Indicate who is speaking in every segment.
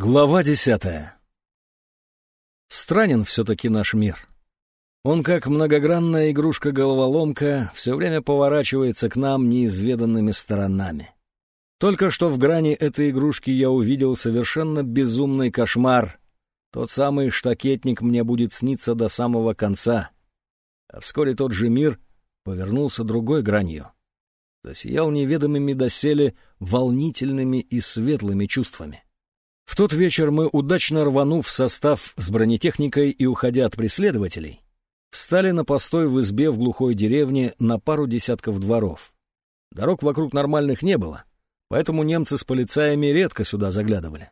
Speaker 1: Глава десятая. Странен все-таки наш мир. Он, как многогранная игрушка-головоломка, все время поворачивается к нам неизведанными сторонами. Только что в грани этой игрушки я увидел совершенно безумный кошмар. Тот самый штакетник мне будет сниться до самого конца. А вскоре тот же мир повернулся другой гранью. Засиял неведомыми доселе волнительными и светлыми чувствами. В тот вечер мы, удачно рванув состав с бронетехникой и уходя от преследователей, встали на постой в избе в глухой деревне на пару десятков дворов. Дорог вокруг нормальных не было, поэтому немцы с полицаями редко сюда заглядывали.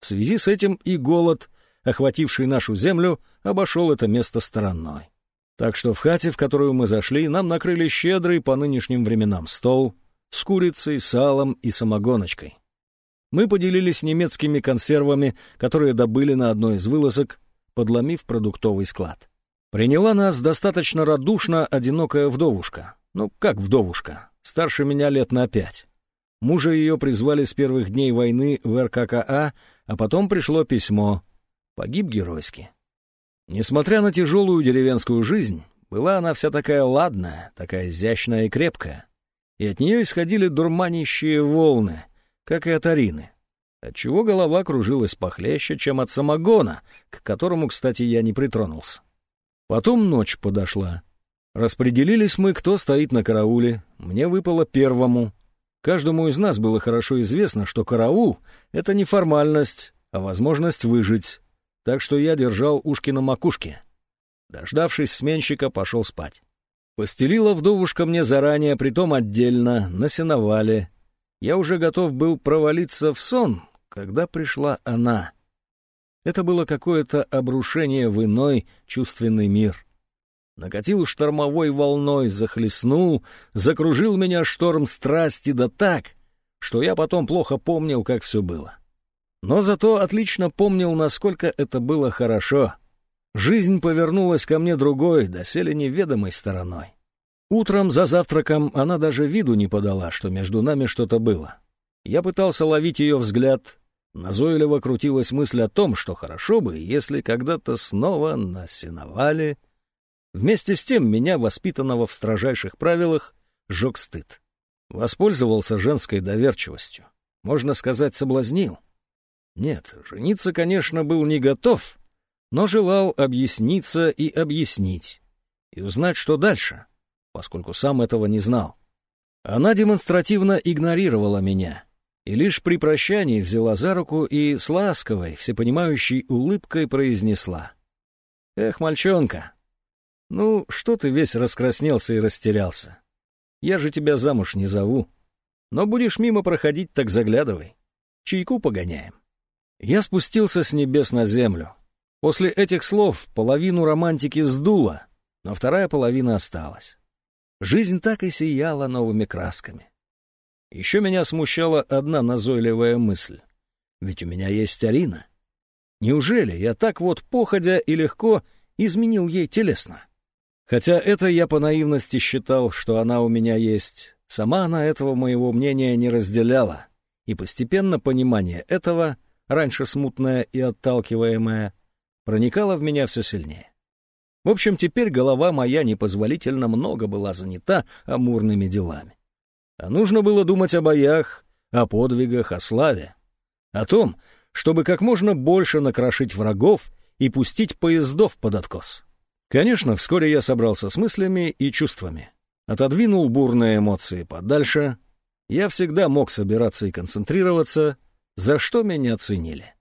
Speaker 1: В связи с этим и голод, охвативший нашу землю, обошел это место стороной. Так что в хате, в которую мы зашли, нам накрыли щедрый по нынешним временам стол с курицей, салом и самогоночкой. Мы поделились немецкими консервами, которые добыли на одной из вылазок, подломив продуктовый склад. Приняла нас достаточно радушно одинокая вдовушка. Ну, как вдовушка? Старше меня лет на пять. Мужа ее призвали с первых дней войны в РККА, а потом пришло письмо. Погиб геройски. Несмотря на тяжелую деревенскую жизнь, была она вся такая ладная, такая изящная и крепкая. И от нее исходили дурманящие волны — как и от Арины, отчего голова кружилась похлеще, чем от самогона, к которому, кстати, я не притронулся. Потом ночь подошла. Распределились мы, кто стоит на карауле. Мне выпало первому. Каждому из нас было хорошо известно, что караул — это не формальность, а возможность выжить. Так что я держал ушки на макушке. Дождавшись сменщика, пошел спать. Постелила вдовушка мне заранее, притом отдельно, на сеновале, я уже готов был провалиться в сон, когда пришла она. Это было какое-то обрушение в иной чувственный мир. Накатил штормовой волной, захлестнул, закружил меня шторм страсти да так, что я потом плохо помнил, как все было. Но зато отлично помнил, насколько это было хорошо. Жизнь повернулась ко мне другой, доселе неведомой стороной. Утром за завтраком она даже виду не подала, что между нами что-то было. Я пытался ловить ее взгляд. Назойливо крутилась мысль о том, что хорошо бы, если когда-то снова на сеновале. Вместе с тем меня, воспитанного в строжайших правилах, жег стыд. Воспользовался женской доверчивостью. Можно сказать, соблазнил. Нет, жениться, конечно, был не готов, но желал объясниться и объяснить, и узнать, что дальше — поскольку сам этого не знал. Она демонстративно игнорировала меня и лишь при прощании взяла за руку и с ласковой, всепонимающей улыбкой произнесла. «Эх, мальчонка, ну что ты весь раскраснелся и растерялся? Я же тебя замуж не зову. Но будешь мимо проходить, так заглядывай. Чайку погоняем». Я спустился с небес на землю. После этих слов половину романтики сдуло, но вторая половина осталась. Жизнь так и сияла новыми красками. Еще меня смущала одна назойливая мысль. Ведь у меня есть Арина. Неужели я так вот походя и легко изменил ей телесно? Хотя это я по наивности считал, что она у меня есть. Сама она этого моего мнения не разделяла. И постепенно понимание этого, раньше смутное и отталкиваемое, проникало в меня все сильнее. В общем, теперь голова моя непозволительно много была занята амурными делами. А нужно было думать о боях, о подвигах, о славе. О том, чтобы как можно больше накрошить врагов и пустить поездов под откос. Конечно, вскоре я собрался с мыслями и чувствами. Отодвинул бурные эмоции подальше. Я всегда мог собираться и концентрироваться, за что меня ценили.